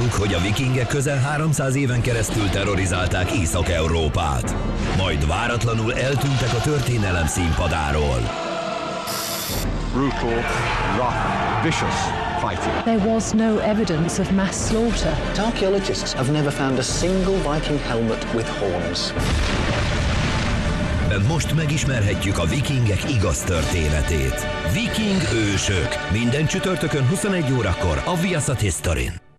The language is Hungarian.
Elmondtuk, hogy a vikingek közel 300 éven keresztül terrorizálták Észak-Európát. Majd váratlanul eltűntek a történelem színpadáról. Brutal, rough, vicious fighting. There was no evidence of mass slaughter. Archaeologists have never found a single Viking helmet with horns. De most megismerhetjük a vikingek igaz történetét. Viking ősök. Minden csütörtökön 21 órakor a Viaszat Historin.